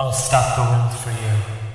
I'll stop the wind for you.